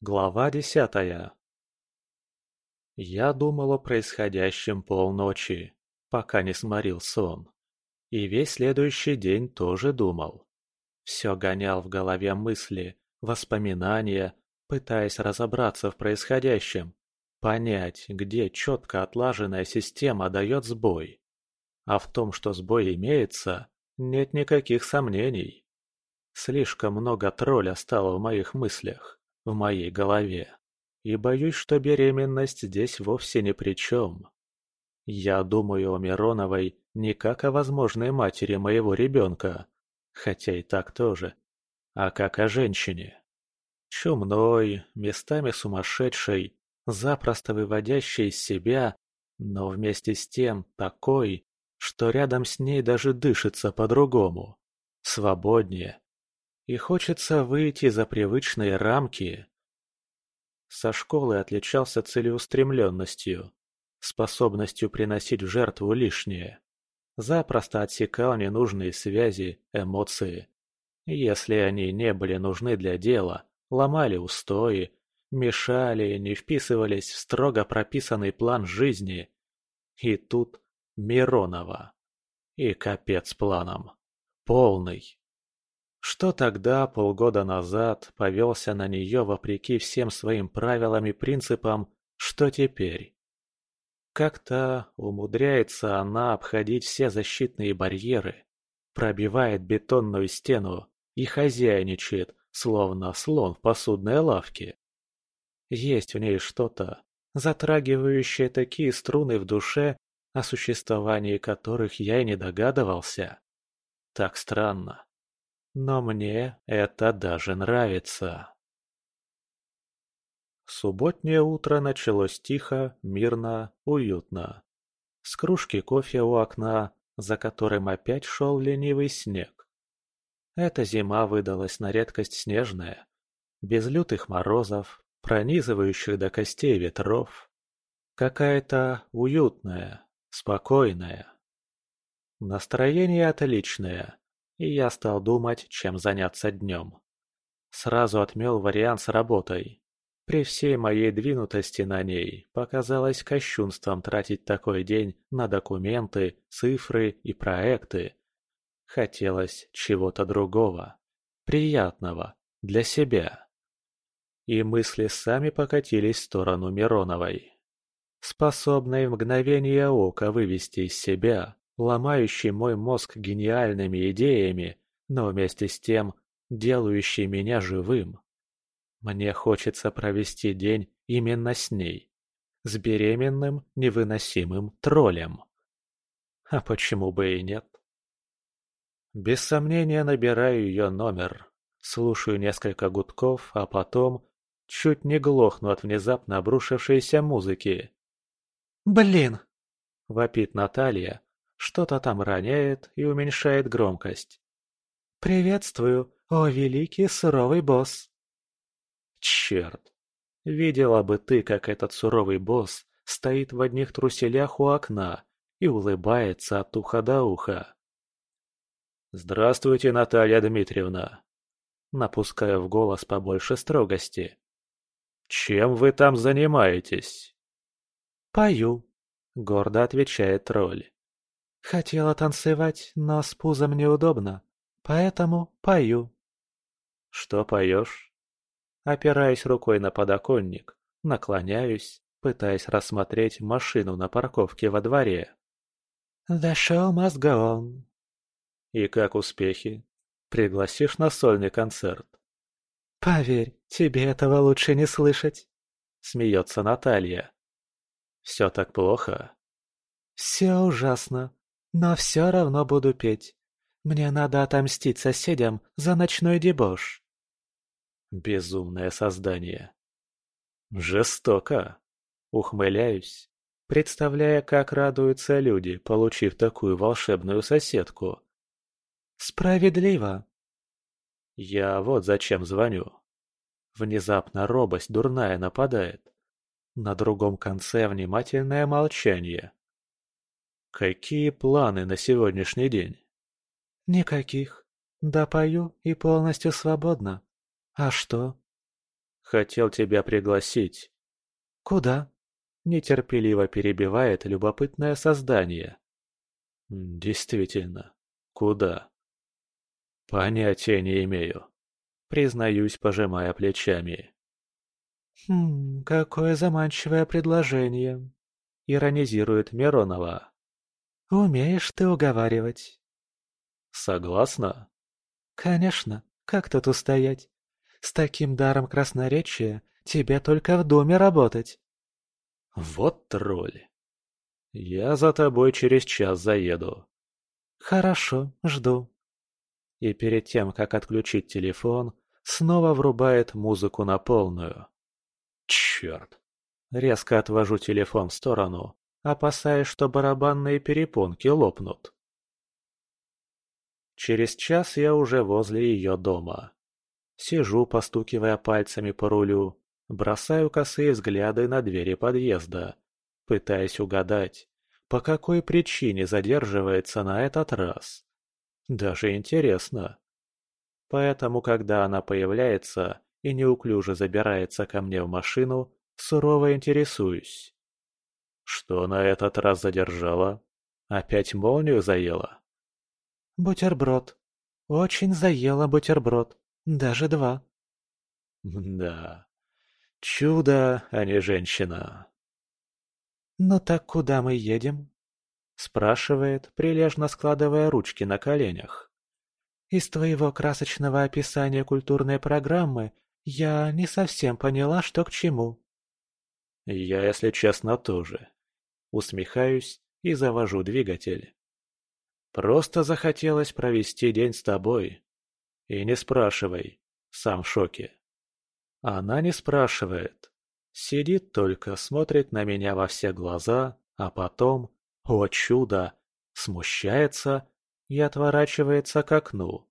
Глава десятая Я думал о происходящем полночи, пока не сморил сон. И весь следующий день тоже думал. Все гонял в голове мысли, воспоминания, пытаясь разобраться в происходящем, понять, где четко отлаженная система дает сбой. А в том, что сбой имеется, нет никаких сомнений. Слишком много тролля стало в моих мыслях, в моей голове. И боюсь, что беременность здесь вовсе ни при чем. Я думаю о Мироновой не как о возможной матери моего ребенка, хотя и так тоже, а как о женщине. Чумной, местами сумасшедшей, запросто выводящей из себя, но вместе с тем такой, что рядом с ней даже дышится по-другому, свободнее. И хочется выйти за привычные рамки. Со школы отличался целеустремленностью, способностью приносить в жертву лишнее. Запросто отсекал ненужные связи, эмоции. Если они не были нужны для дела, ломали устои, мешали, не вписывались в строго прописанный план жизни. И тут Миронова. И капец планом. Полный. Что тогда, полгода назад, повелся на нее вопреки всем своим правилам и принципам, что теперь? Как-то умудряется она обходить все защитные барьеры, пробивает бетонную стену и хозяйничает, словно слон в посудной лавке. Есть в ней что-то, затрагивающее такие струны в душе, о существовании которых я и не догадывался. Так странно. Но мне это даже нравится. Субботнее утро началось тихо, мирно, уютно. С кружки кофе у окна, за которым опять шел ленивый снег. Эта зима выдалась на редкость снежная, без лютых морозов, пронизывающих до костей ветров. Какая-то уютная, спокойная. Настроение отличное, и я стал думать, чем заняться днем. Сразу отмел вариант с работой. При всей моей двинутости на ней показалось кощунством тратить такой день на документы, цифры и проекты. Хотелось чего-то другого, приятного, для себя. И мысли сами покатились в сторону Мироновой. Способной в мгновение ока вывести из себя, ломающий мой мозг гениальными идеями, но вместе с тем делающий меня живым. Мне хочется провести день именно с ней, с беременным невыносимым троллем. А почему бы и нет? Без сомнения набираю ее номер, слушаю несколько гудков, а потом чуть не глохну от внезапно обрушившейся музыки. «Блин!» – вопит Наталья, что-то там роняет и уменьшает громкость. «Приветствую, о великий суровый босс!» Черт! Видела бы ты, как этот суровый босс стоит в одних труселях у окна и улыбается от уха до уха. «Здравствуйте, Наталья Дмитриевна!» Напускаю в голос побольше строгости. «Чем вы там занимаетесь?» «Пою», — гордо отвечает тролль. «Хотела танцевать, но с пузом неудобно, поэтому пою». «Что поешь?» Опираясь рукой на подоконник, наклоняюсь, пытаясь рассмотреть машину на парковке во дворе. «The show must go on», и как успехи? Пригласишь на сольный концерт? Поверь, тебе этого лучше не слышать. Смеется Наталья. Все так плохо? Все ужасно, но все равно буду петь. Мне надо отомстить соседям за ночной дебош. Безумное создание. Жестоко. Ухмыляюсь, представляя, как радуются люди, получив такую волшебную соседку. Справедливо. Я вот зачем звоню. Внезапно робость дурная нападает. На другом конце внимательное молчание. Какие планы на сегодняшний день? Никаких. Допою и полностью свободна. А что? Хотел тебя пригласить». «Куда?» – нетерпеливо перебивает любопытное создание. «Действительно, куда?» «Понятия не имею», – признаюсь, пожимая плечами. «Хм, какое заманчивое предложение», – иронизирует Миронова. «Умеешь ты уговаривать». «Согласна?» «Конечно, как тут устоять? С таким даром красноречия тебе только в доме работать». «Вот тролль. Я за тобой через час заеду». «Хорошо, жду». И перед тем, как отключить телефон, снова врубает музыку на полную. Черт. Резко отвожу телефон в сторону, опасаясь, что барабанные перепонки лопнут. Через час я уже возле ее дома. Сижу, постукивая пальцами по рулю, бросаю косые взгляды на двери подъезда, пытаясь угадать, по какой причине задерживается на этот раз. Даже интересно. Поэтому, когда она появляется и неуклюже забирается ко мне в машину, сурово интересуюсь. Что на этот раз задержала? Опять молнию заела? Бутерброд. Очень заела бутерброд. Даже два. Да. Чудо, а не женщина. «Ну так куда мы едем?» Спрашивает, прилежно складывая ручки на коленях. «Из твоего красочного описания культурной программы я не совсем поняла, что к чему». Я, если честно, тоже. Усмехаюсь и завожу двигатель. Просто захотелось провести день с тобой. И не спрашивай, сам в шоке. Она не спрашивает. Сидит только, смотрит на меня во все глаза, а потом, о чудо, смущается и отворачивается к окну.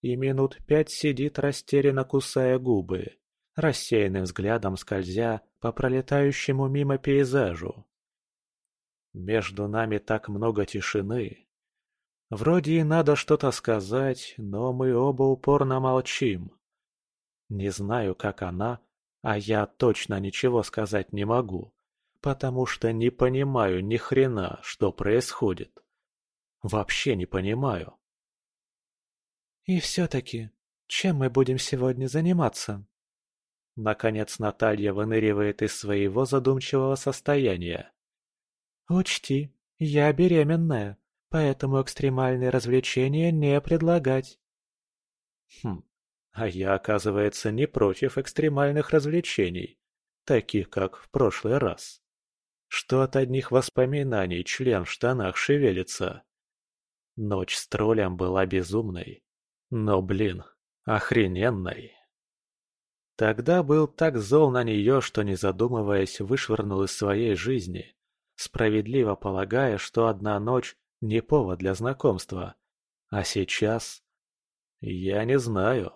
И минут пять сидит растерянно кусая губы, рассеянным взглядом скользя по пролетающему мимо пейзажу. Между нами так много тишины. Вроде и надо что-то сказать, но мы оба упорно молчим. Не знаю, как она, а я точно ничего сказать не могу, потому что не понимаю ни хрена, что происходит. Вообще не понимаю. И все-таки, чем мы будем сегодня заниматься? Наконец Наталья выныривает из своего задумчивого состояния. «Учти, я беременная, поэтому экстремальные развлечения не предлагать». Хм, а я, оказывается, не против экстремальных развлечений, таких как в прошлый раз. Что от одних воспоминаний член в штанах шевелится. Ночь с троллем была безумной, но, блин, охрененной. Тогда был так зол на нее, что, не задумываясь, вышвырнул из своей жизни справедливо полагая, что одна ночь не повод для знакомства. А сейчас... Я не знаю.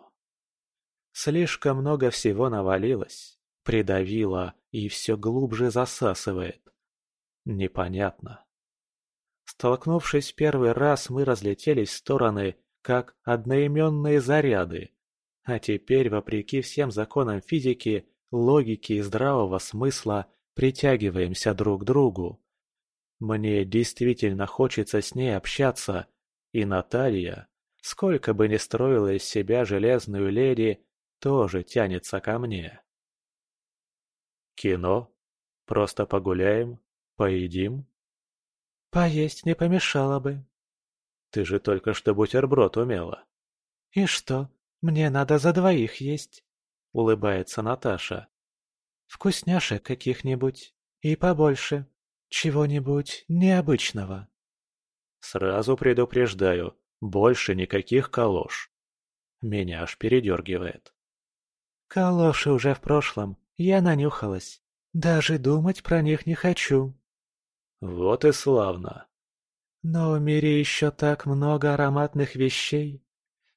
Слишком много всего навалилось, придавило и все глубже засасывает. Непонятно. Столкнувшись первый раз, мы разлетелись в стороны, как одноименные заряды. А теперь, вопреки всем законам физики, логики и здравого смысла, притягиваемся друг к другу. Мне действительно хочется с ней общаться, и Наталья, сколько бы ни строила из себя железную леди, тоже тянется ко мне. Кино? Просто погуляем? Поедим? Поесть не помешало бы. Ты же только что бутерброд умела. И что, мне надо за двоих есть? Улыбается Наташа. Вкусняшек каких-нибудь. И побольше. Чего-нибудь необычного. Сразу предупреждаю, больше никаких калош. Меня аж передергивает. Калоши уже в прошлом, я нанюхалась. Даже думать про них не хочу. Вот и славно. Но в мире еще так много ароматных вещей.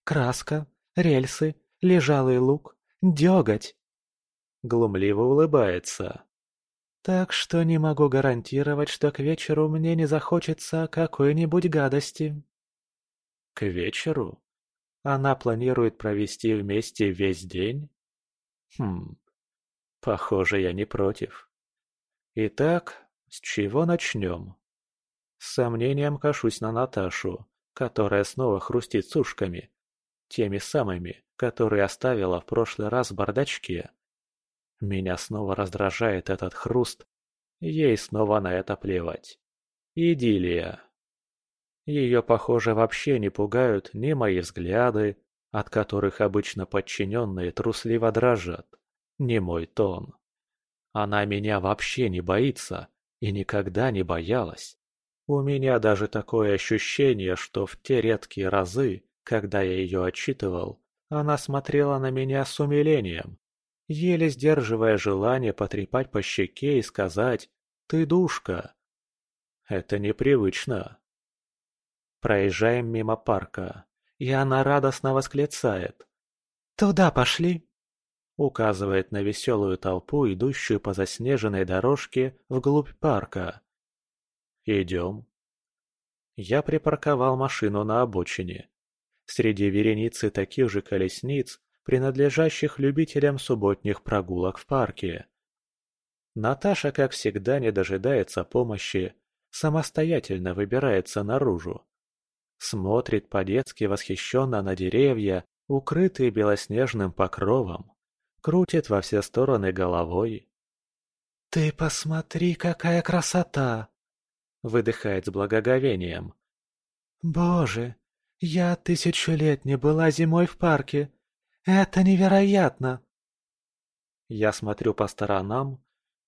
Краска, рельсы, лежалый лук, деготь глумливо улыбается. «Так что не могу гарантировать, что к вечеру мне не захочется какой-нибудь гадости». «К вечеру? Она планирует провести вместе весь день?» Хм, похоже, я не против. Итак, с чего начнем? С сомнением кашусь на Наташу, которая снова хрустит сушками. Теми самыми, которые оставила в прошлый раз в бардачке. Меня снова раздражает этот хруст, ей снова на это плевать. Идиллия. Ее, похоже, вообще не пугают ни мои взгляды, от которых обычно подчиненные трусливо дрожат, ни мой тон. Она меня вообще не боится и никогда не боялась. У меня даже такое ощущение, что в те редкие разы, когда я ее отчитывал, она смотрела на меня с умилением, еле сдерживая желание потрепать по щеке и сказать «ты душка». Это непривычно. Проезжаем мимо парка, и она радостно восклицает «Туда пошли!» Указывает на веселую толпу, идущую по заснеженной дорожке вглубь парка. «Идем». Я припарковал машину на обочине. Среди вереницы таких же колесниц, принадлежащих любителям субботних прогулок в парке. Наташа, как всегда, не дожидается помощи, самостоятельно выбирается наружу. Смотрит по-детски восхищенно на деревья, укрытые белоснежным покровом, крутит во все стороны головой. «Ты посмотри, какая красота!» выдыхает с благоговением. «Боже, я тысячу лет не была зимой в парке. Это невероятно!» Я смотрю по сторонам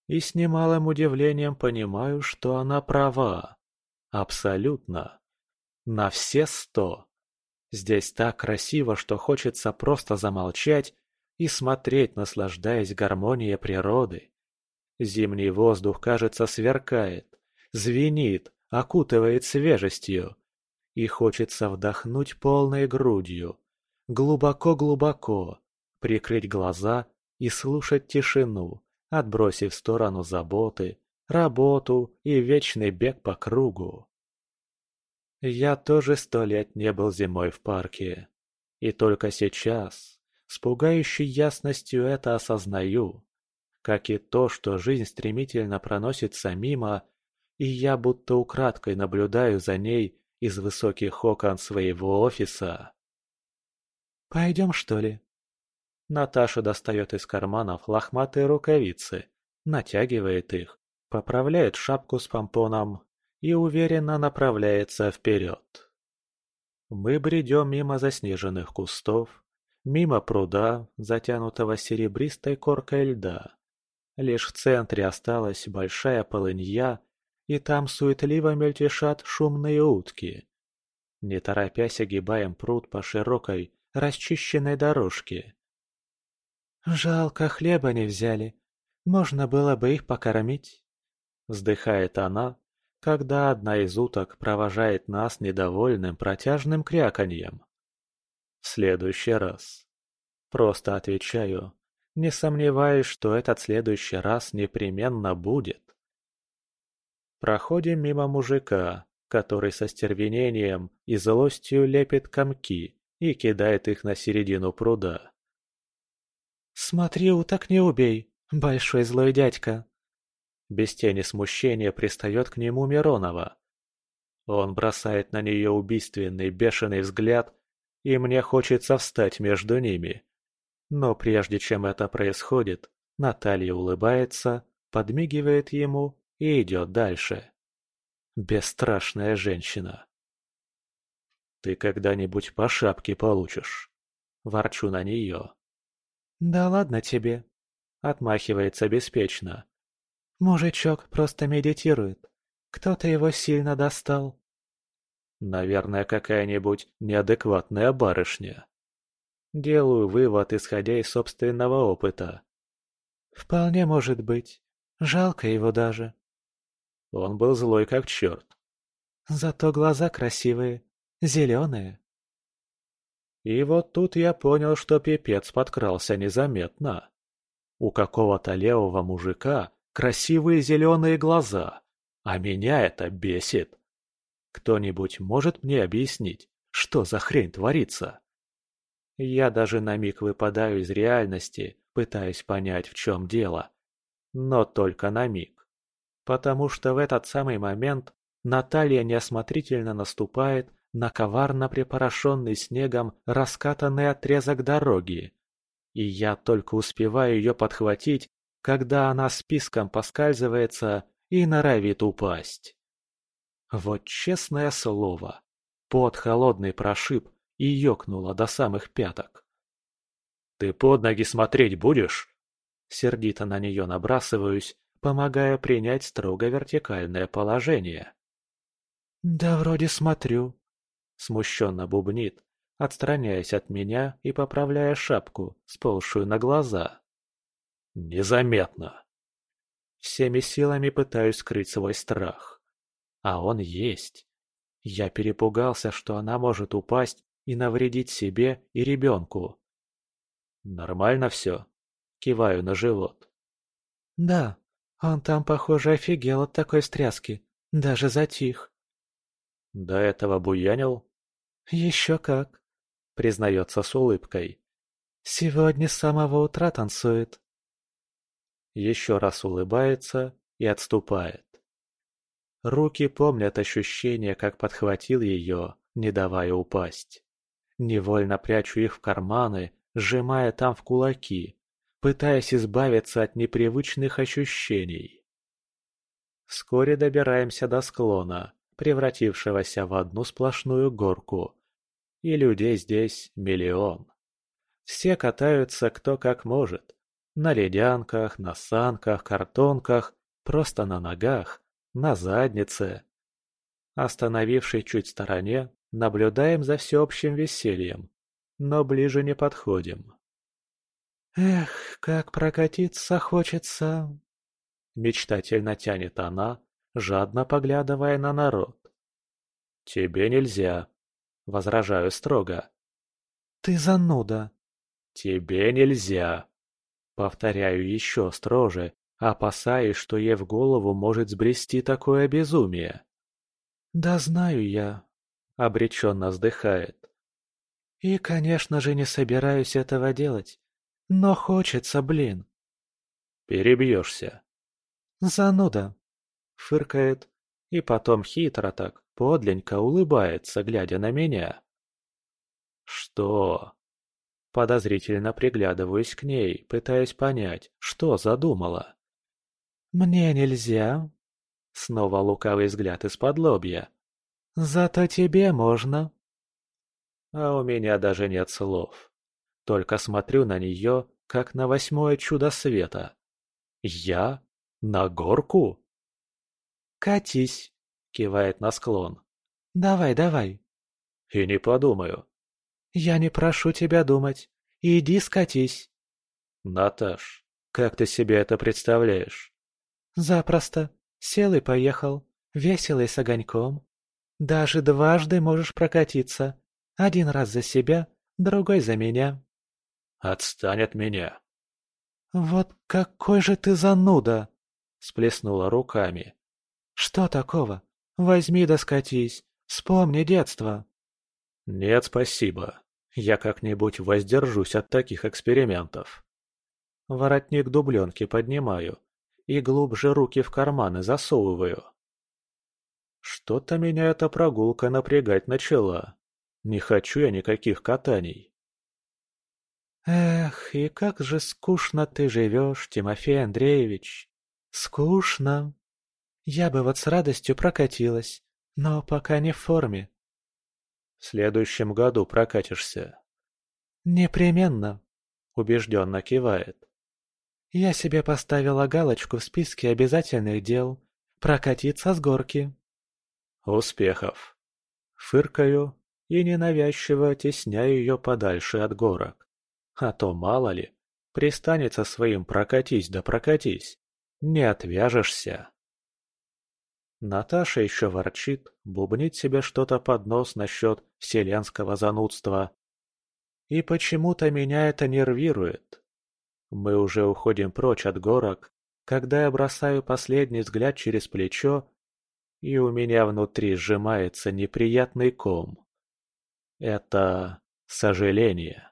и с немалым удивлением понимаю, что она права. Абсолютно. На все сто. Здесь так красиво, что хочется просто замолчать и смотреть, наслаждаясь гармонией природы. Зимний воздух, кажется, сверкает звенит, окутывает свежестью. И хочется вдохнуть полной грудью, глубоко-глубоко, прикрыть глаза и слушать тишину, отбросив в сторону заботы, работу и вечный бег по кругу. Я тоже сто лет не был зимой в парке. И только сейчас, с пугающей ясностью это осознаю, как и то, что жизнь стремительно проносится мимо и я будто украдкой наблюдаю за ней из высоких окон своего офиса. «Пойдем, что ли?» Наташа достает из карманов лохматые рукавицы, натягивает их, поправляет шапку с помпоном и уверенно направляется вперед. Мы бредем мимо заснеженных кустов, мимо пруда, затянутого серебристой коркой льда. Лишь в центре осталась большая полынья и там суетливо мельтешат шумные утки. Не торопясь огибаем пруд по широкой, расчищенной дорожке. «Жалко, хлеба не взяли. Можно было бы их покормить», — вздыхает она, когда одна из уток провожает нас недовольным протяжным кряканьем. В следующий раз. Просто отвечаю, не сомневаюсь, что этот следующий раз непременно будет. Проходим мимо мужика, который со стервенением и злостью лепит комки и кидает их на середину пруда. «Смотри, уток не убей, большой злой дядька!» Без тени смущения пристает к нему Миронова. Он бросает на нее убийственный бешеный взгляд, и мне хочется встать между ними. Но прежде чем это происходит, Наталья улыбается, подмигивает ему и идет дальше. Бесстрашная женщина. «Ты когда-нибудь по шапке получишь?» Ворчу на нее. «Да ладно тебе», — отмахивается беспечно. «Мужичок просто медитирует. Кто-то его сильно достал». «Наверное, какая-нибудь неадекватная барышня». Делаю вывод, исходя из собственного опыта. «Вполне может быть. Жалко его даже». Он был злой как черт. Зато глаза красивые, зеленые. И вот тут я понял, что пипец подкрался незаметно. У какого-то левого мужика красивые зеленые глаза, а меня это бесит. Кто-нибудь может мне объяснить, что за хрень творится? Я даже на миг выпадаю из реальности, пытаясь понять, в чем дело. Но только на миг. Потому что в этот самый момент Наталья неосмотрительно наступает на коварно припорошенный снегом раскатанный отрезок дороги. И я только успеваю ее подхватить, когда она списком поскальзывается и норовит упасть. Вот честное слово, под холодный прошиб и ёкнуло до самых пяток. «Ты под ноги смотреть будешь?» Сердито на нее набрасываюсь, помогая принять строго вертикальное положение. «Да вроде смотрю», — смущенно бубнит, отстраняясь от меня и поправляя шапку, сползшую на глаза. «Незаметно». Всеми силами пытаюсь скрыть свой страх. А он есть. Я перепугался, что она может упасть и навредить себе и ребенку. «Нормально все?» — киваю на живот. «Да, он там, похоже, офигел от такой стряски. Даже затих». «До этого буянил?» «Еще как», — признается с улыбкой. «Сегодня с самого утра танцует». Еще раз улыбается и отступает. Руки помнят ощущение, как подхватил ее, не давая упасть. Невольно прячу их в карманы, сжимая там в кулаки, пытаясь избавиться от непривычных ощущений. Вскоре добираемся до склона, превратившегося в одну сплошную горку. И людей здесь миллион. Все катаются кто как может. На ледянках, на санках, картонках, просто на ногах, на заднице. Остановившись чуть в стороне, наблюдаем за всеобщим весельем, но ближе не подходим. «Эх, как прокатиться хочется!» Мечтательно тянет она, жадно поглядывая на народ. «Тебе нельзя», — возражаю строго. «Ты зануда». «Тебе нельзя», — повторяю еще строже, опасаясь, что ей в голову может сбрести такое безумие. «Да знаю я», — обреченно вздыхает. «И, конечно же, не собираюсь этого делать. Но хочется, блин». «Перебьешься». «Зануда», — фыркает, и потом хитро так, подленько улыбается, глядя на меня. «Что?» Подозрительно приглядываюсь к ней, пытаясь понять, что задумала. «Мне нельзя?» Снова лукавый взгляд из-под лобья. «Зато тебе можно». А у меня даже нет слов. Только смотрю на нее, как на восьмое чудо света. Я? На горку? «Катись», — кивает на склон. «Давай, давай». И не подумаю. «Я не прошу тебя думать. Иди скатись». «Наташ, как ты себе это представляешь?» Запросто. Сел и поехал. Весело и с огоньком. Даже дважды можешь прокатиться. Один раз за себя, другой за меня. Отстань от меня. Вот какой же ты зануда! Сплеснула руками. Что такого? Возьми да скатись. Вспомни детство. Нет, спасибо. Я как-нибудь воздержусь от таких экспериментов. Воротник дубленки поднимаю, и глубже руки в карманы засовываю. Что-то меня эта прогулка напрягать начала. Не хочу я никаких катаний. Эх, и как же скучно ты живешь, Тимофей Андреевич. Скучно. Я бы вот с радостью прокатилась, но пока не в форме. В следующем году прокатишься. Непременно, убежденно кивает. Я себе поставила галочку в списке обязательных дел – прокатиться с горки. Успехов. Фыркаю и ненавязчиво тесняю ее подальше от горок. А то, мало ли, пристанется своим «прокатись да прокатись». Не отвяжешься. Наташа еще ворчит, бубнит себе что-то под нос насчет вселенского занудства. И почему-то меня это нервирует. Мы уже уходим прочь от горок, когда я бросаю последний взгляд через плечо, и у меня внутри сжимается неприятный ком. Это сожаление.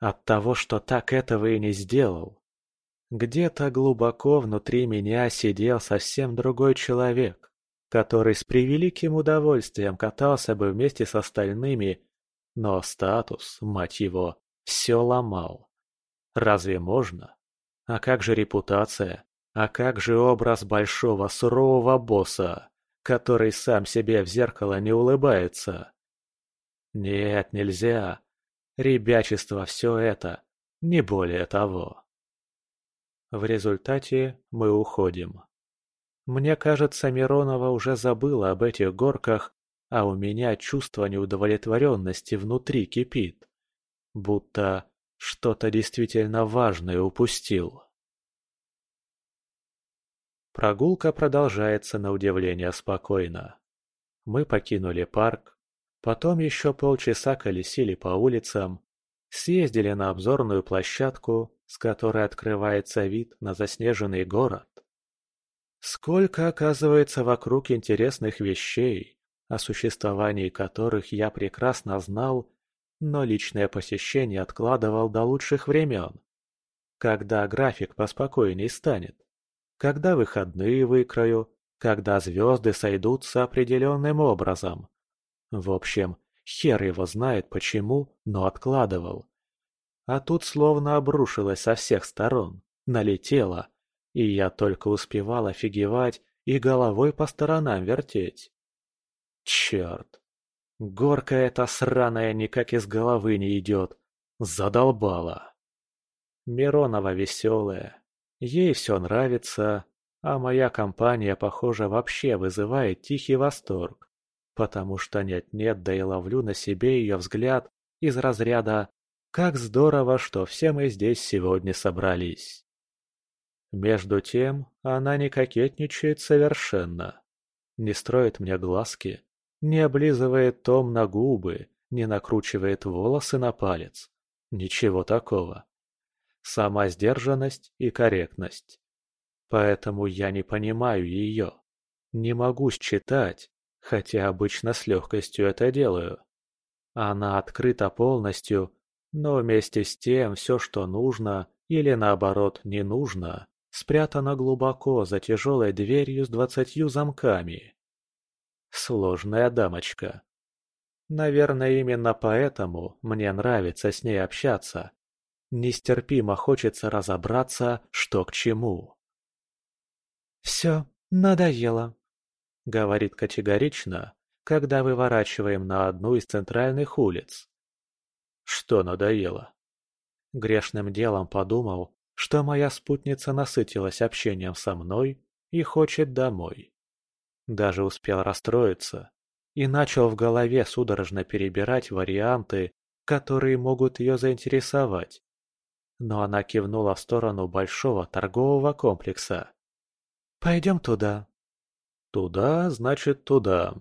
От того, что так этого и не сделал. Где-то глубоко внутри меня сидел совсем другой человек, который с превеликим удовольствием катался бы вместе с остальными, но статус, мать его, все ломал. Разве можно? А как же репутация? А как же образ большого сурового босса, который сам себе в зеркало не улыбается? Нет, нельзя. Ребячество все это, не более того. В результате мы уходим. Мне кажется, Миронова уже забыла об этих горках, а у меня чувство неудовлетворенности внутри кипит. Будто что-то действительно важное упустил. Прогулка продолжается на удивление спокойно. Мы покинули парк, потом еще полчаса колесили по улицам, съездили на обзорную площадку, с которой открывается вид на заснеженный город. Сколько, оказывается, вокруг интересных вещей, о существовании которых я прекрасно знал, но личное посещение откладывал до лучших времен. Когда график поспокойней станет, когда выходные выкрою, когда звезды сойдутся определенным образом. В общем, хер его знает почему, но откладывал. А тут словно обрушилось со всех сторон, налетело, и я только успевал офигевать и головой по сторонам вертеть. Черт! Горка эта сраная никак из головы не идет. Задолбала. Миронова веселая. Ей все нравится, а моя компания, похоже, вообще вызывает тихий восторг, потому что нет-нет, да и ловлю на себе ее взгляд из разряда «Как здорово, что все мы здесь сегодня собрались». Между тем, она не кокетничает совершенно. Не строит мне глазки, не облизывает том на губы, не накручивает волосы на палец. Ничего такого. Сама сдержанность и корректность. Поэтому я не понимаю ее. Не могу считать, хотя обычно с легкостью это делаю. Она открыта полностью, но вместе с тем все, что нужно, или наоборот не нужно, спрятано глубоко за тяжелой дверью с двадцатью замками. Сложная дамочка. Наверное, именно поэтому мне нравится с ней общаться. Нестерпимо хочется разобраться, что к чему. «Все, надоело», — говорит категорично, когда выворачиваем на одну из центральных улиц. Что надоело? Грешным делом подумал, что моя спутница насытилась общением со мной и хочет домой. Даже успел расстроиться и начал в голове судорожно перебирать варианты, которые могут ее заинтересовать. Но она кивнула в сторону большого торгового комплекса. «Пойдем туда». «Туда, значит, туда».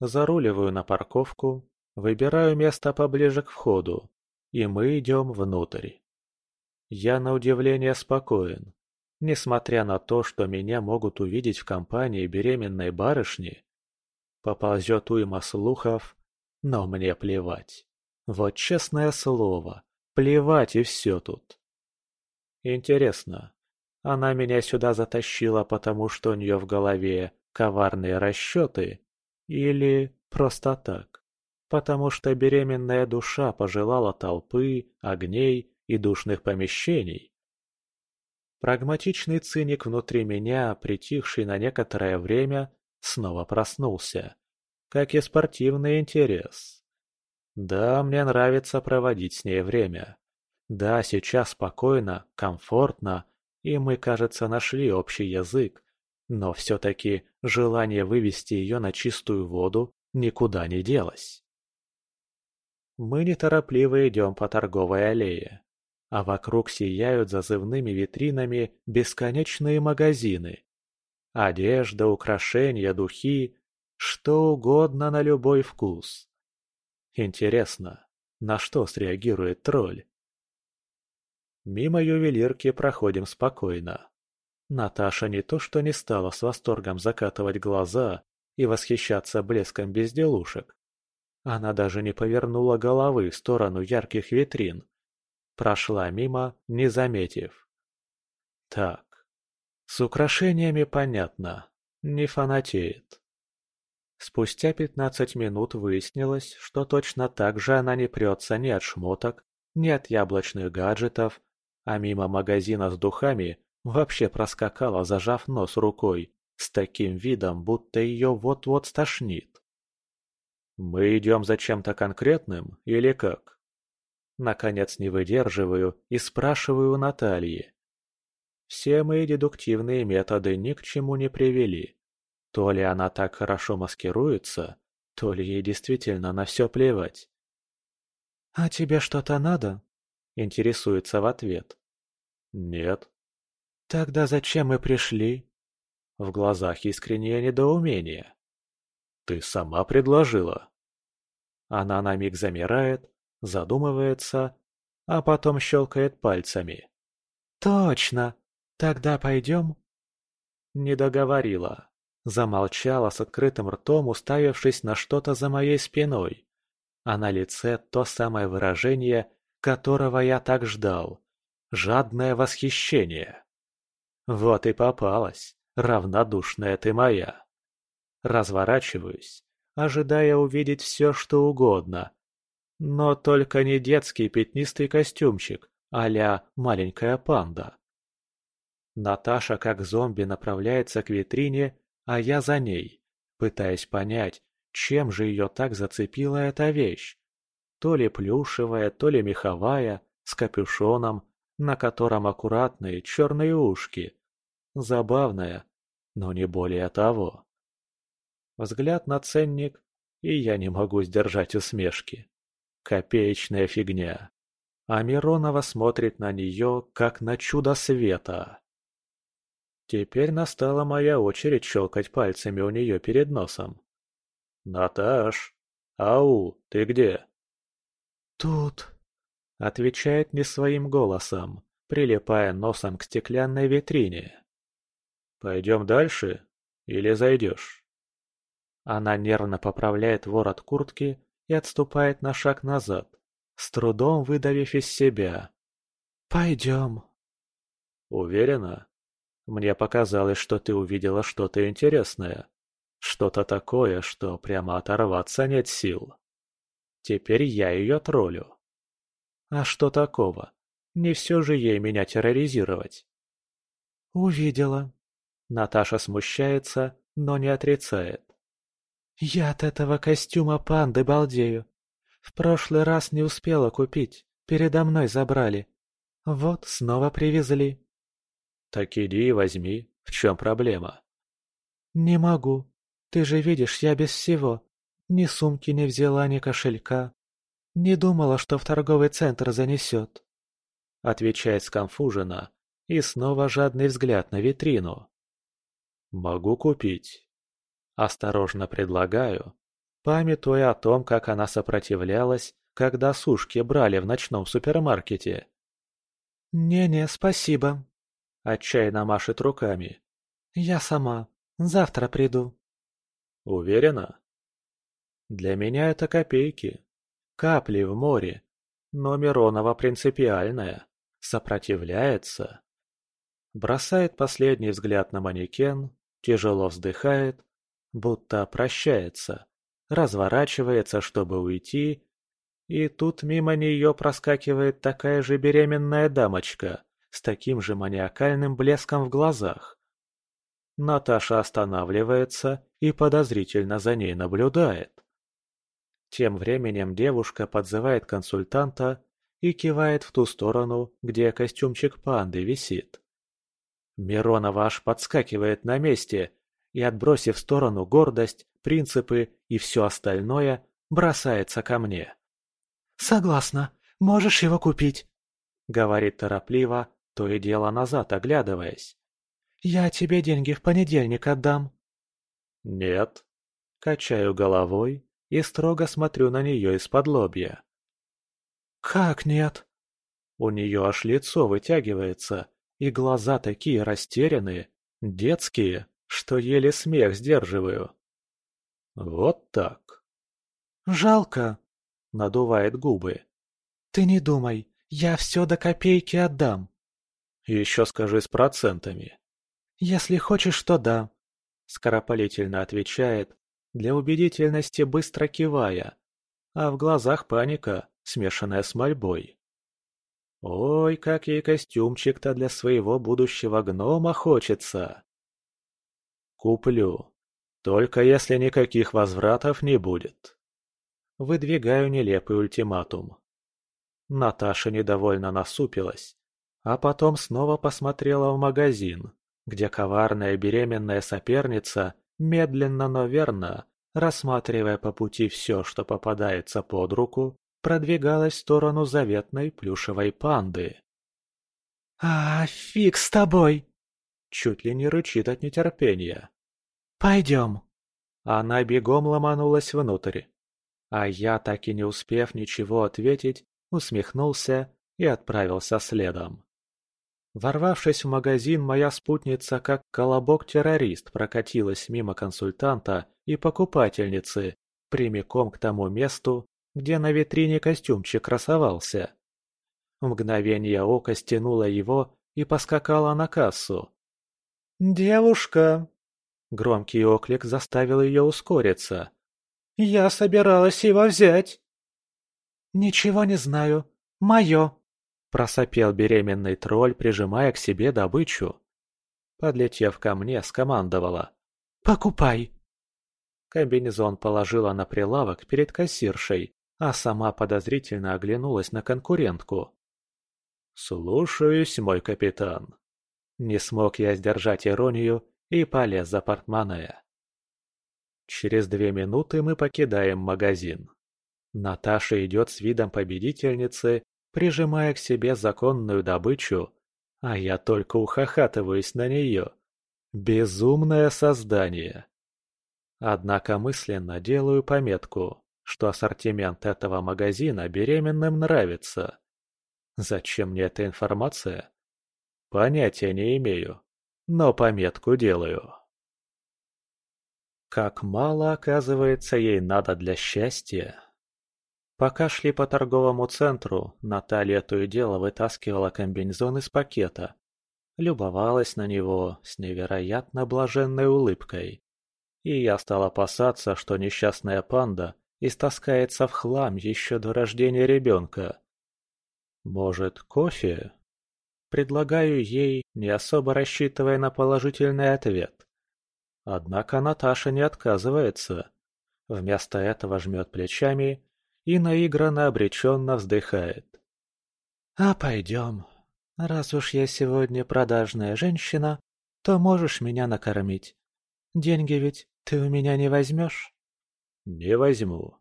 Заруливаю на парковку, выбираю место поближе к входу, и мы идем внутрь. Я на удивление спокоен. Несмотря на то, что меня могут увидеть в компании беременной барышни, поползет уйма слухов, но мне плевать. Вот честное слово, плевать и все тут. Интересно, она меня сюда затащила, потому что у нее в голове коварные расчеты? Или просто так? Потому что беременная душа пожелала толпы, огней и душных помещений. Прагматичный циник внутри меня, притихший на некоторое время, снова проснулся, как и спортивный интерес. Да, мне нравится проводить с ней время. Да, сейчас спокойно, комфортно, и мы, кажется, нашли общий язык, но все-таки желание вывести ее на чистую воду никуда не делось. Мы неторопливо идем по торговой аллее а вокруг сияют зазывными витринами бесконечные магазины. Одежда, украшения, духи, что угодно на любой вкус. Интересно, на что среагирует тролль? Мимо ювелирки проходим спокойно. Наташа не то что не стала с восторгом закатывать глаза и восхищаться блеском безделушек. Она даже не повернула головы в сторону ярких витрин, Прошла мимо, не заметив. Так, с украшениями понятно, не фанатеет. Спустя пятнадцать минут выяснилось, что точно так же она не прется ни от шмоток, ни от яблочных гаджетов, а мимо магазина с духами вообще проскакала, зажав нос рукой, с таким видом, будто ее вот-вот стошнит. «Мы идем за чем-то конкретным или как?» Наконец не выдерживаю и спрашиваю Натальи. Все мои дедуктивные методы ни к чему не привели. То ли она так хорошо маскируется, то ли ей действительно на все плевать. «А тебе что-то надо?» – интересуется в ответ. «Нет». «Тогда зачем мы пришли?» В глазах искреннее недоумение. «Ты сама предложила». Она на миг замирает, задумывается, а потом щелкает пальцами. «Точно! Тогда пойдем?» Не договорила. Замолчала с открытым ртом, уставившись на что-то за моей спиной. А на лице то самое выражение, которого я так ждал. Жадное восхищение. Вот и попалась, равнодушная ты моя. Разворачиваюсь, ожидая увидеть все, что угодно. Но только не детский пятнистый костюмчик, а маленькая панда. Наташа как зомби направляется к витрине а я за ней, пытаясь понять, чем же ее так зацепила эта вещь. То ли плюшевая, то ли меховая, с капюшоном, на котором аккуратные черные ушки. Забавная, но не более того. Взгляд на ценник, и я не могу сдержать усмешки. Копеечная фигня. А Миронова смотрит на нее, как на чудо света. Теперь настала моя очередь щелкать пальцами у нее перед носом. «Наташ! Ау, ты где?» «Тут», — отвечает не своим голосом, прилипая носом к стеклянной витрине. «Пойдем дальше или зайдешь?» Она нервно поправляет ворот куртки и отступает на шаг назад, с трудом выдавив из себя. «Пойдем». «Уверена?» Мне показалось, что ты увидела что-то интересное. Что-то такое, что прямо оторваться нет сил. Теперь я ее троллю. А что такого? Не все же ей меня терроризировать. Увидела. Наташа смущается, но не отрицает. Я от этого костюма панды балдею. В прошлый раз не успела купить, передо мной забрали. Вот снова привезли. «Так иди и возьми. В чем проблема?» «Не могу. Ты же видишь, я без всего. Ни сумки не взяла, ни кошелька. Не думала, что в торговый центр занесет». Отвечает сконфуженно и снова жадный взгляд на витрину. «Могу купить». Осторожно предлагаю, памятуя о том, как она сопротивлялась, когда сушки брали в ночном супермаркете. «Не-не, спасибо», Отчаянно машет руками. «Я сама. Завтра приду». «Уверена?» «Для меня это копейки. Капли в море. Но Миронова принципиальная. Сопротивляется. Бросает последний взгляд на манекен, тяжело вздыхает, будто прощается, разворачивается, чтобы уйти, и тут мимо нее проскакивает такая же беременная дамочка, с таким же маниакальным блеском в глазах. Наташа останавливается и подозрительно за ней наблюдает. Тем временем девушка подзывает консультанта и кивает в ту сторону, где костюмчик панды висит. Миронова аж подскакивает на месте и, отбросив в сторону гордость, принципы и все остальное, бросается ко мне. «Согласна, можешь его купить», — говорит торопливо, то и дело назад оглядываясь. «Я тебе деньги в понедельник отдам». «Нет». Качаю головой и строго смотрю на нее из-под лобья. «Как нет?» У нее аж лицо вытягивается, и глаза такие растерянные, детские, что еле смех сдерживаю. Вот так. «Жалко», — надувает губы. «Ты не думай, Я все до копейки отдам. Еще скажи с процентами. Если хочешь, то да. Скоропалительно отвечает, для убедительности быстро кивая, а в глазах паника, смешанная с мольбой. Ой, как ей костюмчик-то для своего будущего гнома хочется. Куплю. Только если никаких возвратов не будет. Выдвигаю нелепый ультиматум. Наташа недовольно насупилась, а потом снова посмотрела в магазин, где коварная беременная соперница медленно, но верно, рассматривая по пути все, что попадается под руку, продвигалась в сторону заветной плюшевой панды. «А, фиг с тобой!» Чуть ли не рычит от нетерпения. «Пойдем!» Она бегом ломанулась внутрь. А я, так и не успев ничего ответить, усмехнулся и отправился следом. Ворвавшись в магазин, моя спутница, как колобок-террорист, прокатилась мимо консультанта и покупательницы, прямиком к тому месту, где на витрине костюмчик красовался. В мгновение ока стянула его и поскакала на кассу. «Девушка!» Громкий оклик заставил ее ускориться. «Я собиралась его взять!» «Ничего не знаю. Мое!» Просопел беременный тролль, прижимая к себе добычу. Подлетев ко мне, скомандовала. «Покупай!» Комбинезон положила на прилавок перед кассиршей, а сама подозрительно оглянулась на конкурентку. «Слушаюсь, мой капитан». Не смог я сдержать иронию и полез за портмоне. Через две минуты мы покидаем магазин. Наташа идет с видом победительницы прижимая к себе законную добычу, а я только ухахатываюсь на нее. Безумное создание. Однако мысленно делаю пометку, что ассортимент этого магазина беременным нравится. Зачем мне эта информация? Понятия не имею, но пометку делаю. Как мало, оказывается, ей надо для счастья. Пока шли по торговому центру, Наталья то и дело вытаскивала комбинезон из пакета. Любовалась на него с невероятно блаженной улыбкой. И я стал опасаться, что несчастная панда истаскается в хлам еще до рождения ребенка. Может, кофе? Предлагаю ей, не особо рассчитывая на положительный ответ. Однако Наташа не отказывается. Вместо этого жмет плечами и наигранно обреченно вздыхает. «А пойдем. Раз уж я сегодня продажная женщина, то можешь меня накормить. Деньги ведь ты у меня не возьмешь?» «Не возьму».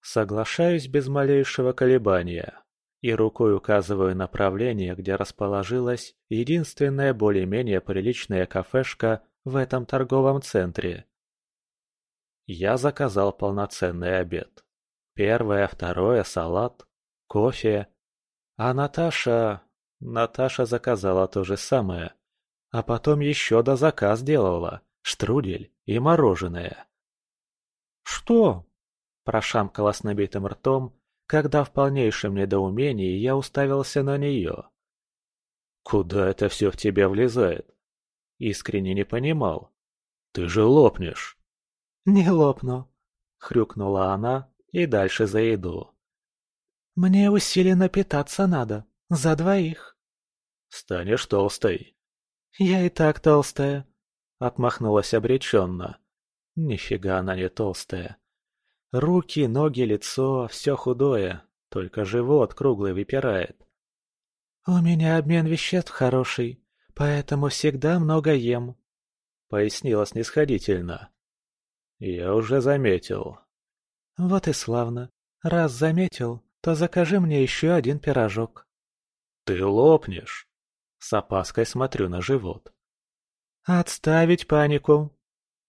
Соглашаюсь без малейшего колебания и рукой указываю направление, где расположилась единственная более-менее приличная кафешка в этом торговом центре. Я заказал полноценный обед. Первое, второе, салат, кофе. А Наташа... Наташа заказала то же самое. А потом еще до заказ делала. Штрудель и мороженое. «Что?» – прошамкала с набитым ртом, когда в полнейшем недоумении я уставился на нее. «Куда это все в тебя влезает?» Искренне не понимал. «Ты же лопнешь!» «Не лопну!» – хрюкнула она, и дальше за еду. «Мне усиленно питаться надо. За двоих». «Станешь толстой». «Я и так толстая», — отмахнулась обреченно. «Нифига она не толстая. Руки, ноги, лицо — все худое, только живот круглый выпирает». «У меня обмен веществ хороший, поэтому всегда много ем», — пояснила снисходительно. «Я уже заметил», «Вот и славно. Раз заметил, то закажи мне еще один пирожок». «Ты лопнешь!» С опаской смотрю на живот. «Отставить панику!»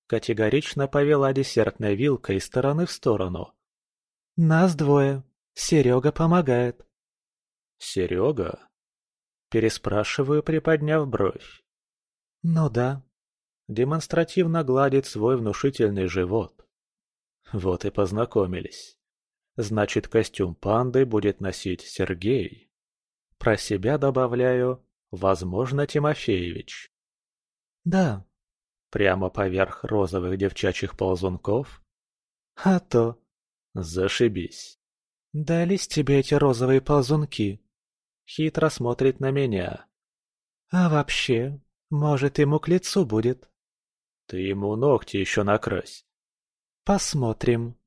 Категорично повела десертной вилкой из стороны в сторону. «Нас двое. Серега помогает». «Серега?» Переспрашиваю, приподняв бровь. «Ну да». Демонстративно гладит свой внушительный живот. Вот и познакомились. Значит, костюм панды будет носить Сергей. Про себя добавляю, возможно, Тимофеевич. Да. Прямо поверх розовых девчачьих ползунков? А то. Зашибись. Дались тебе эти розовые ползунки. Хитро смотрит на меня. А вообще, может, ему к лицу будет. Ты ему ногти еще накрась. Посмотрим.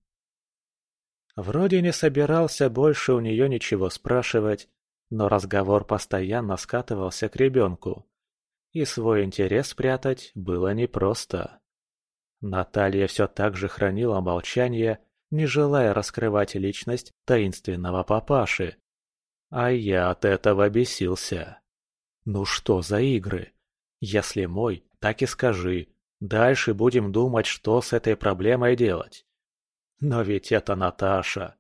Вроде не собирался больше у нее ничего спрашивать, но разговор постоянно скатывался к ребенку. И свой интерес спрятать было непросто. Наталья все так же хранила молчание, не желая раскрывать личность таинственного папаши. А я от этого бесился. Ну что за игры? Если мой, так и скажи. Дальше будем думать, что с этой проблемой делать. Но ведь это Наташа.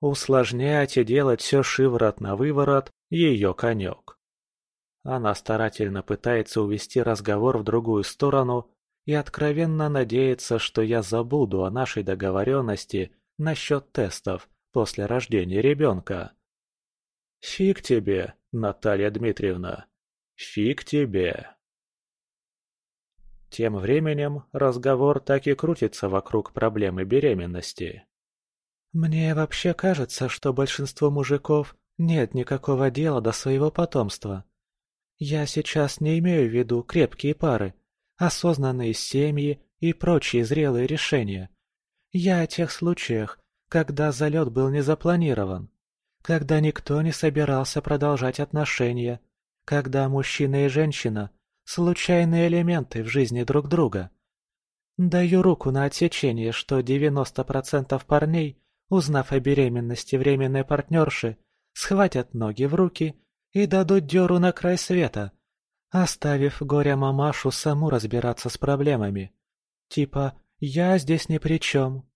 Усложнять и делать все шиворот на выворот – ее конек. Она старательно пытается увести разговор в другую сторону и откровенно надеется, что я забуду о нашей договоренности насчет тестов после рождения ребенка. Фиг тебе, Наталья Дмитриевна, фиг тебе. Тем временем разговор так и крутится вокруг проблемы беременности. Мне вообще кажется, что большинству мужиков нет никакого дела до своего потомства. Я сейчас не имею в виду крепкие пары, осознанные семьи и прочие зрелые решения. Я о тех случаях, когда залет был не запланирован, когда никто не собирался продолжать отношения, когда мужчина и женщина – случайные элементы в жизни друг друга. Даю руку на отсечение, что 90% парней узнав о беременности временной партнерши, схватят ноги в руки и дадут дёру на край света, оставив горя-мамашу саму разбираться с проблемами. Типа «я здесь ни при чем».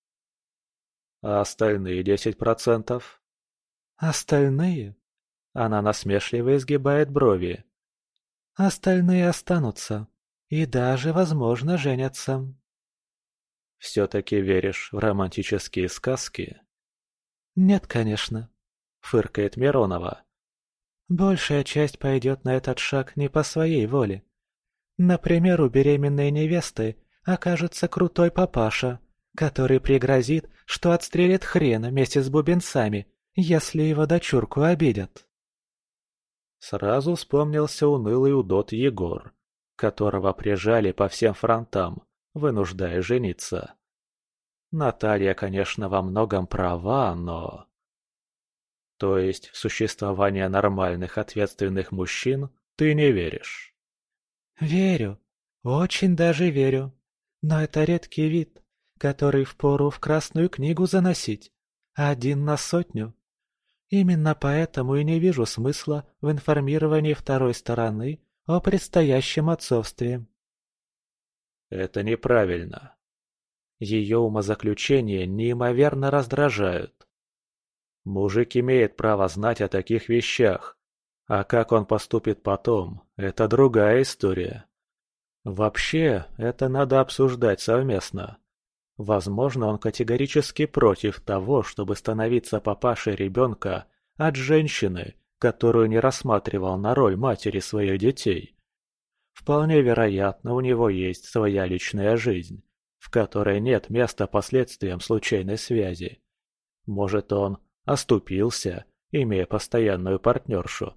А остальные десять процентов? Остальные? Она насмешливо изгибает брови. Остальные останутся. И даже, возможно, женятся. Все-таки веришь в романтические сказки? «Нет, конечно», — фыркает Миронова. «Большая часть пойдет на этот шаг не по своей воле. Например, у беременной невесты окажется крутой папаша, который пригрозит, что отстрелит хрена вместе с бубенцами, если его дочурку обидят». Сразу вспомнился унылый удот Егор, которого прижали по всем фронтам, вынуждая жениться. Наталья, конечно, во многом права, но... То есть в существование нормальных ответственных мужчин ты не веришь? Верю. Очень даже верю. Но это редкий вид, который впору в Красную книгу заносить. Один на сотню. Именно поэтому и не вижу смысла в информировании второй стороны о предстоящем отцовстве. Это неправильно. Ее умозаключения неимоверно раздражают. Мужик имеет право знать о таких вещах, а как он поступит потом – это другая история. Вообще, это надо обсуждать совместно. Возможно, он категорически против того, чтобы становиться папашей ребенка от женщины, которую не рассматривал на роль матери своих детей. Вполне вероятно, у него есть своя личная жизнь в которой нет места последствиям случайной связи. Может, он оступился, имея постоянную партнершу.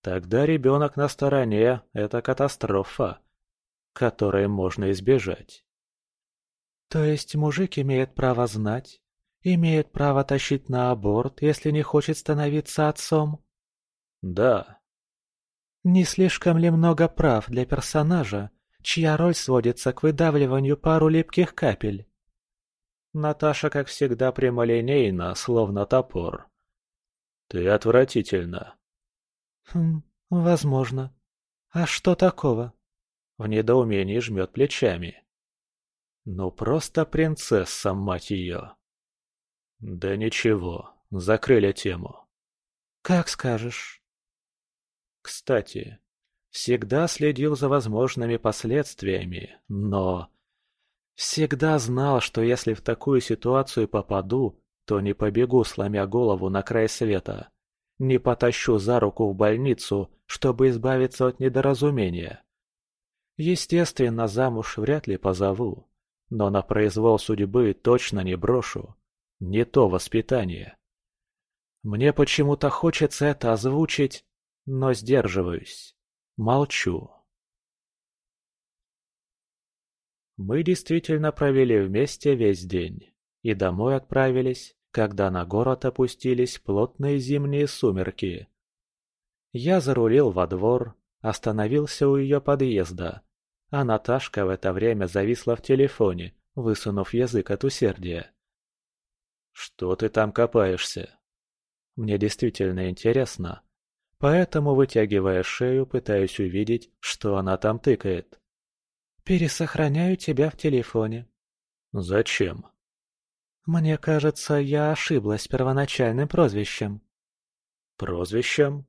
Тогда ребенок на стороне – это катастрофа, которой можно избежать. То есть мужик имеет право знать, имеет право тащить на аборт, если не хочет становиться отцом? Да. Не слишком ли много прав для персонажа, чья роль сводится к выдавливанию пару липких капель. Наташа, как всегда, прямолинейна, словно топор. Ты отвратительно. Хм, возможно. А что такого? В недоумении жмет плечами. Ну просто принцесса, мать ее. Да ничего, закрыли тему. Как скажешь. Кстати, Всегда следил за возможными последствиями, но... Всегда знал, что если в такую ситуацию попаду, то не побегу, сломя голову на край света. не потащу за руку в больницу, чтобы избавиться от недоразумения. Естественно, замуж вряд ли позову, но на произвол судьбы точно не брошу. Не то воспитание. Мне почему-то хочется это озвучить, но сдерживаюсь. Молчу. Мы действительно провели вместе весь день и домой отправились, когда на город опустились плотные зимние сумерки. Я зарулил во двор, остановился у ее подъезда, а Наташка в это время зависла в телефоне, высунув язык от усердия. «Что ты там копаешься?» Мне действительно интересно, поэтому, вытягивая шею, пытаюсь увидеть, что она там тыкает. «Пересохраняю тебя в телефоне». «Зачем?» «Мне кажется, я ошиблась первоначальным прозвищем». «Прозвищем?»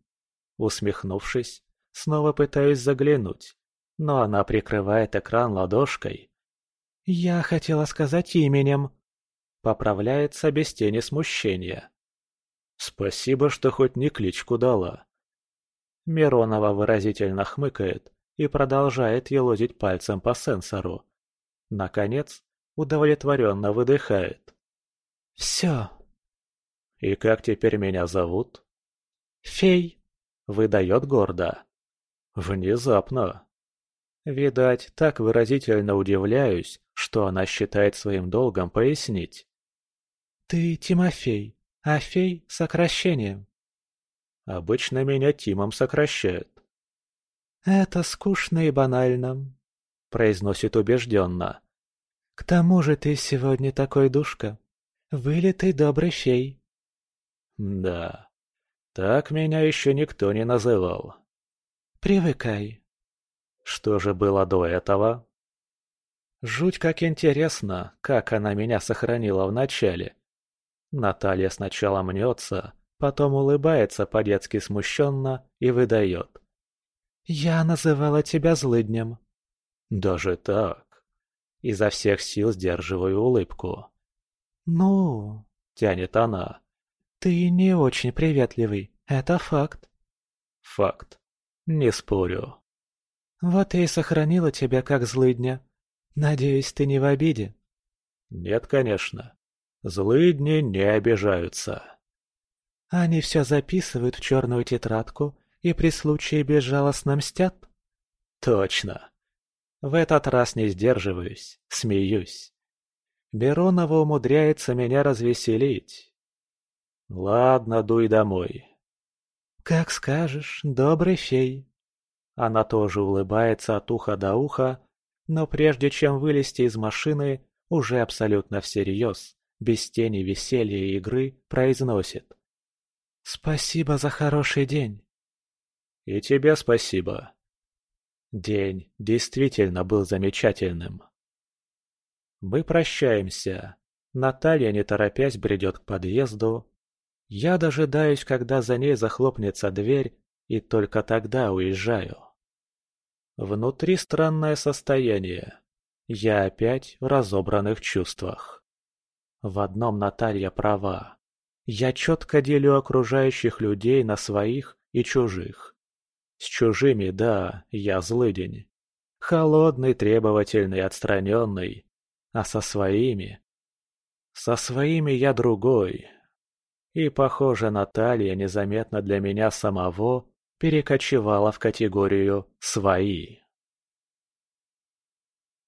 Усмехнувшись, снова пытаюсь заглянуть, но она прикрывает экран ладошкой. «Я хотела сказать именем». Поправляется без тени смущения. «Спасибо, что хоть не кличку дала». Миронова выразительно хмыкает и продолжает елозить пальцем по сенсору. Наконец, удовлетворенно выдыхает. «Все». «И как теперь меня зовут?» «Фей», — выдает гордо. «Внезапно». Видать, так выразительно удивляюсь, что она считает своим долгом пояснить. «Ты Тимофей, а фей — сокращение». Обычно меня Тимом сокращают. «Это скучно и банально», — произносит убежденно. «К тому же ты сегодня такой душка. Вылитый добрый фей». «Да, так меня еще никто не называл». «Привыкай». Что же было до этого? Жуть как интересно, как она меня сохранила вначале. Наталья сначала мнется, потом улыбается по-детски смущенно и выдает. «Я называла тебя злыднем». «Даже так?» Изо всех сил сдерживаю улыбку. «Ну...» — тянет она. «Ты не очень приветливый, это факт». «Факт. Не спорю». «Вот я и сохранила тебя как злыдня. Надеюсь, ты не в обиде?» «Нет, конечно. Злыдни не обижаются». «Они все записывают в черную тетрадку и при случае безжалостно мстят?» «Точно. В этот раз не сдерживаюсь, смеюсь. Беронова умудряется меня развеселить. Ладно, дуй домой. Как скажешь, добрый фей. Она тоже улыбается от уха до уха, но прежде чем вылезти из машины, уже абсолютно всерьез, без тени веселья и игры, произносит. «Спасибо за хороший день». «И тебе спасибо». День действительно был замечательным. Мы прощаемся. Наталья, не торопясь, бредет к подъезду. Я дожидаюсь, когда за ней захлопнется дверь, и только тогда уезжаю. Внутри странное состояние. Я опять в разобранных чувствах. В одном Наталья права. Я четко делю окружающих людей на своих и чужих. С чужими, да, я злыдень. Холодный, требовательный, отстраненный а со своими... Со своими я другой. И, похоже, Наталья незаметно для меня самого перекочевала в категорию «свои».